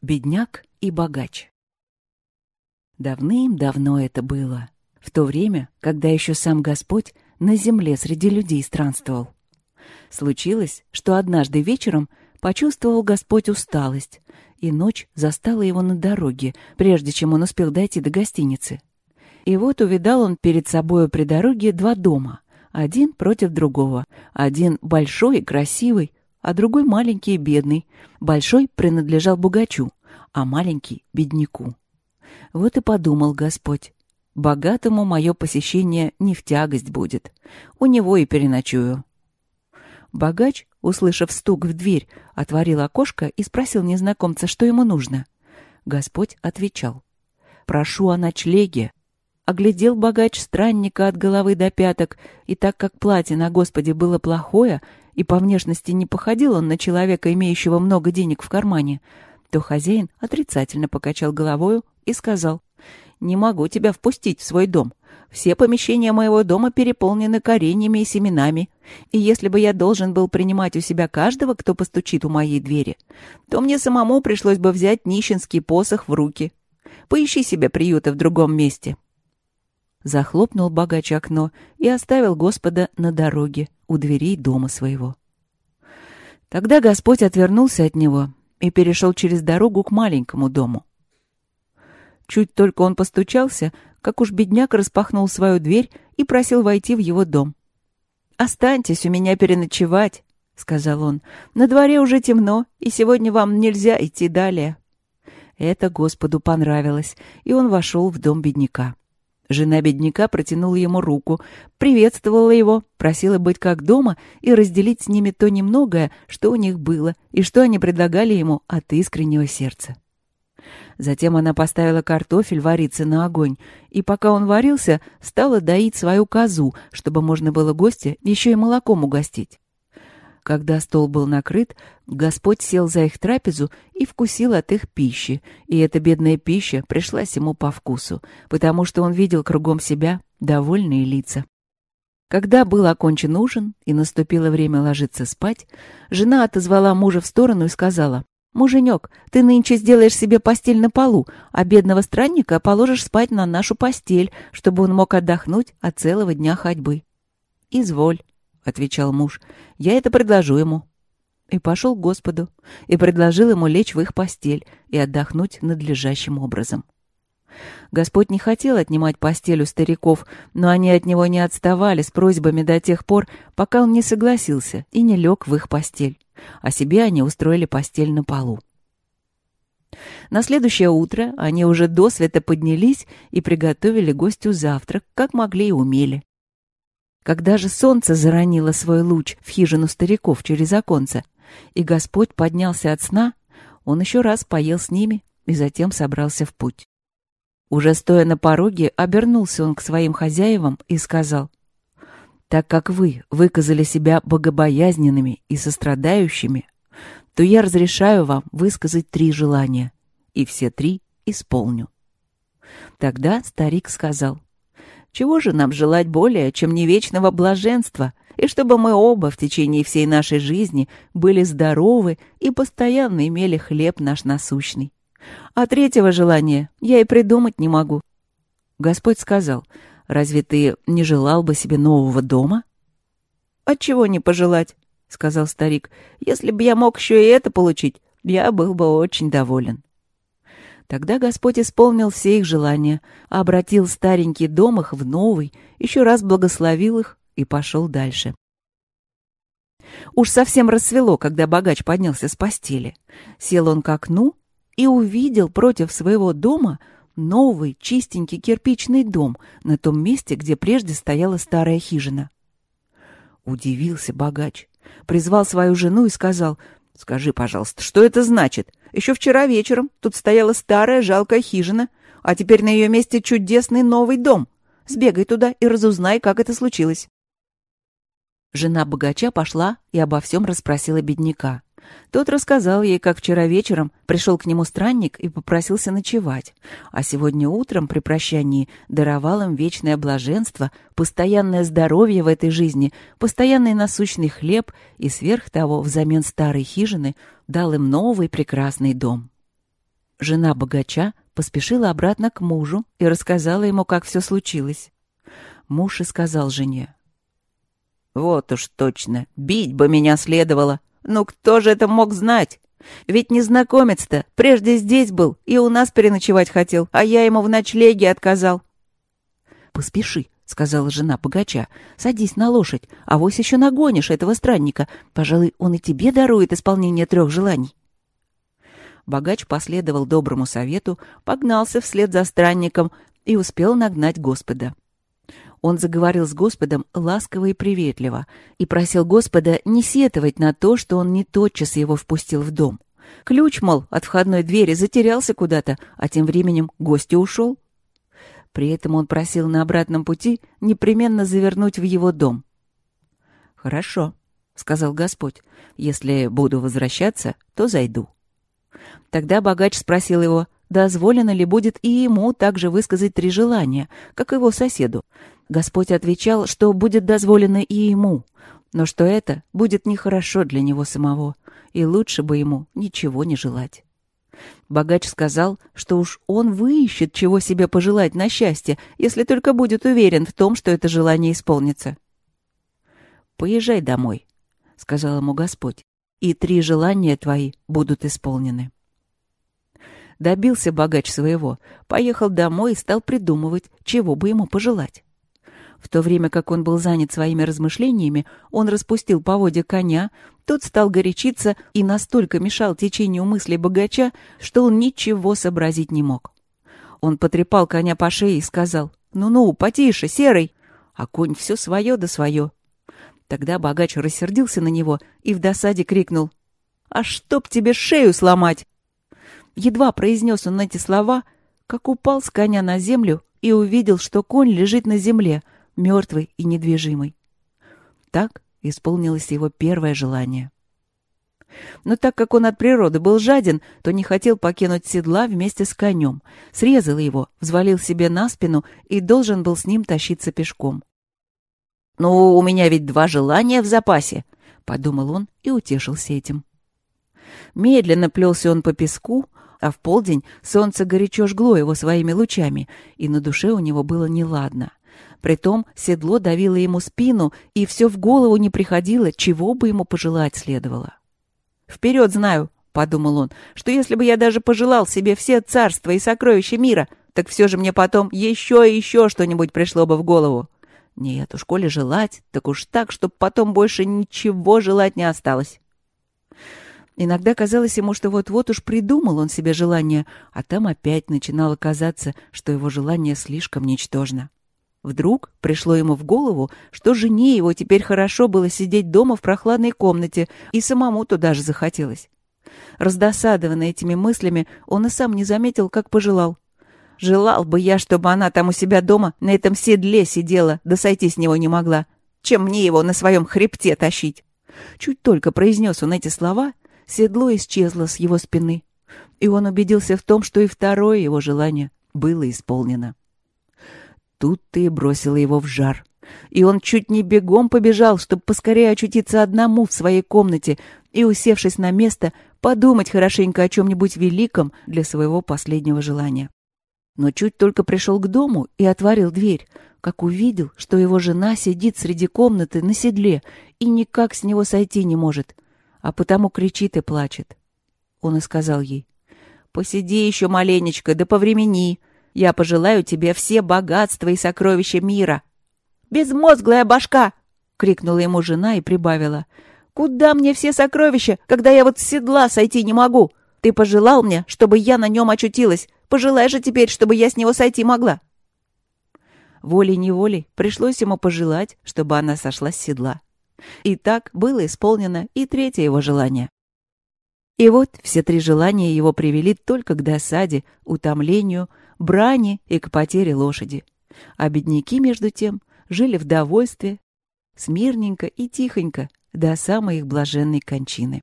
Бедняк и богач. Давным-давно это было, в то время, когда еще сам Господь на земле среди людей странствовал. Случилось, что однажды вечером почувствовал Господь усталость, и ночь застала его на дороге, прежде чем он успел дойти до гостиницы. И вот увидал он перед собою при дороге два дома, один против другого, один большой и красивый, а другой маленький и бедный. Большой принадлежал богачу, а маленький — бедняку. Вот и подумал Господь. Богатому мое посещение не в тягость будет. У него и переночую. Богач, услышав стук в дверь, отворил окошко и спросил незнакомца, что ему нужно. Господь отвечал. «Прошу о ночлеге». Оглядел богач странника от головы до пяток, и так как платье на Господе было плохое, и по внешности не походил он на человека, имеющего много денег в кармане, то хозяин отрицательно покачал головою и сказал, «Не могу тебя впустить в свой дом. Все помещения моего дома переполнены кореньями и семенами, и если бы я должен был принимать у себя каждого, кто постучит у моей двери, то мне самому пришлось бы взять нищенский посох в руки. Поищи себе приюта в другом месте». Захлопнул богач окно и оставил Господа на дороге у дверей дома своего. Тогда Господь отвернулся от него и перешел через дорогу к маленькому дому. Чуть только он постучался, как уж бедняк распахнул свою дверь и просил войти в его дом. «Останьтесь у меня переночевать», — сказал он. «На дворе уже темно, и сегодня вам нельзя идти далее». Это Господу понравилось, и он вошел в дом бедняка. Жена бедняка протянула ему руку, приветствовала его, просила быть как дома и разделить с ними то немногое, что у них было, и что они предлагали ему от искреннего сердца. Затем она поставила картофель вариться на огонь, и пока он варился, стала доить свою козу, чтобы можно было гостя еще и молоком угостить. Когда стол был накрыт, Господь сел за их трапезу и вкусил от их пищи, и эта бедная пища пришлась ему по вкусу, потому что он видел кругом себя довольные лица. Когда был окончен ужин и наступило время ложиться спать, жена отозвала мужа в сторону и сказала, «Муженек, ты нынче сделаешь себе постель на полу, а бедного странника положишь спать на нашу постель, чтобы он мог отдохнуть от целого дня ходьбы». «Изволь», — отвечал муж, — «я это предложу ему». И пошел к Господу, и предложил ему лечь в их постель и отдохнуть надлежащим образом. Господь не хотел отнимать постель у стариков, но они от него не отставали с просьбами до тех пор, пока он не согласился и не лег в их постель. А себе они устроили постель на полу. На следующее утро они уже до света поднялись и приготовили гостю завтрак, как могли и умели. Когда же солнце заронило свой луч в хижину стариков через оконце, и Господь поднялся от сна, он еще раз поел с ними и затем собрался в путь. Уже стоя на пороге, обернулся он к своим хозяевам и сказал, «Так как вы выказали себя богобоязненными и сострадающими, то я разрешаю вам высказать три желания, и все три исполню». Тогда старик сказал, чего же нам желать более, чем не вечного блаженства, и чтобы мы оба в течение всей нашей жизни были здоровы и постоянно имели хлеб наш насущный? А третьего желания я и придумать не могу. Господь сказал, разве ты не желал бы себе нового дома? Отчего не пожелать? — сказал старик. «Если бы я мог еще и это получить, я был бы очень доволен». Тогда Господь исполнил все их желания, обратил старенький дом их в новый, еще раз благословил их и пошел дальше. Уж совсем рассвело, когда богач поднялся с постели. Сел он к окну и увидел против своего дома новый чистенький кирпичный дом на том месте, где прежде стояла старая хижина. Удивился богач, призвал свою жену и сказал, «Скажи, пожалуйста, что это значит? Еще вчера вечером тут стояла старая жалкая хижина, а теперь на ее месте чудесный новый дом. Сбегай туда и разузнай, как это случилось». Жена богача пошла и обо всем расспросила бедняка. Тот рассказал ей, как вчера вечером пришел к нему странник и попросился ночевать, а сегодня утром при прощании даровал им вечное блаженство, постоянное здоровье в этой жизни, постоянный насущный хлеб и сверх того взамен старой хижины дал им новый прекрасный дом. Жена богача поспешила обратно к мужу и рассказала ему, как все случилось. Муж и сказал жене. «Вот уж точно, бить бы меня следовало. Ну кто же это мог знать? Ведь незнакомец-то прежде здесь был и у нас переночевать хотел, а я ему в ночлеге отказал». «Поспеши», — сказала жена богача. «Садись на лошадь, а вось еще нагонишь этого странника. Пожалуй, он и тебе дарует исполнение трех желаний». Богач последовал доброму совету, погнался вслед за странником и успел нагнать Господа. Он заговорил с Господом ласково и приветливо и просил Господа не сетовать на то, что он не тотчас его впустил в дом. Ключ, мол, от входной двери затерялся куда-то, а тем временем гость ушел. При этом он просил на обратном пути непременно завернуть в его дом. «Хорошо», — сказал Господь, — «если буду возвращаться, то зайду». Тогда богач спросил его, дозволено ли будет и ему также высказать три желания, как его соседу. Господь отвечал, что будет дозволено и ему, но что это будет нехорошо для него самого, и лучше бы ему ничего не желать. Богач сказал, что уж он выищет, чего себе пожелать на счастье, если только будет уверен в том, что это желание исполнится. «Поезжай домой», — сказал ему Господь, — «и три желания твои будут исполнены». Добился богач своего, поехал домой и стал придумывать, чего бы ему пожелать. В то время как он был занят своими размышлениями, он распустил поводья коня, тот стал горячиться и настолько мешал течению мыслей богача, что он ничего сообразить не мог. Он потрепал коня по шее и сказал «Ну-ну, потише, серый!» А конь все свое да свое. Тогда богач рассердился на него и в досаде крикнул «А чтоб тебе шею сломать!» Едва произнес он эти слова, как упал с коня на землю и увидел, что конь лежит на земле, мертвый и недвижимый. Так исполнилось его первое желание. Но так как он от природы был жаден, то не хотел покинуть седла вместе с конем, срезал его, взвалил себе на спину и должен был с ним тащиться пешком. «Ну, у меня ведь два желания в запасе», — подумал он и утешился этим. Медленно плелся он по песку, а в полдень солнце горячо жгло его своими лучами, и на душе у него было неладно. Притом седло давило ему спину, и все в голову не приходило, чего бы ему пожелать следовало. «Вперед знаю», — подумал он, — «что если бы я даже пожелал себе все царства и сокровища мира, так все же мне потом еще и еще что-нибудь пришло бы в голову. Нет, уж коли желать, так уж так, чтоб потом больше ничего желать не осталось». Иногда казалось ему, что вот-вот уж придумал он себе желание, а там опять начинало казаться, что его желание слишком ничтожно. Вдруг пришло ему в голову, что жене его теперь хорошо было сидеть дома в прохладной комнате, и самому туда же захотелось. Раздосадованный этими мыслями, он и сам не заметил, как пожелал. «Желал бы я, чтобы она там у себя дома на этом седле сидела, да сойти с него не могла. Чем мне его на своем хребте тащить?» Чуть только произнес он эти слова, седло исчезло с его спины, и он убедился в том, что и второе его желание было исполнено. Тут ты бросила его в жар, и он чуть не бегом побежал, чтобы поскорее очутиться одному в своей комнате и, усевшись на место, подумать хорошенько о чем-нибудь великом для своего последнего желания. Но чуть только пришел к дому и отворил дверь, как увидел, что его жена сидит среди комнаты на седле и никак с него сойти не может — а потому кричит и плачет. Он и сказал ей, «Посиди еще маленечко, да повремени. Я пожелаю тебе все богатства и сокровища мира». «Безмозглая башка!» — крикнула ему жена и прибавила. «Куда мне все сокровища, когда я вот с седла сойти не могу? Ты пожелал мне, чтобы я на нем очутилась. Пожелай же теперь, чтобы я с него сойти могла». Волей-неволей пришлось ему пожелать, чтобы она сошла с седла. И так было исполнено и третье его желание. И вот все три желания его привели только к досаде, утомлению, брани и к потере лошади. А бедняки, между тем, жили в довольстве, смирненько и тихонько до самой их блаженной кончины.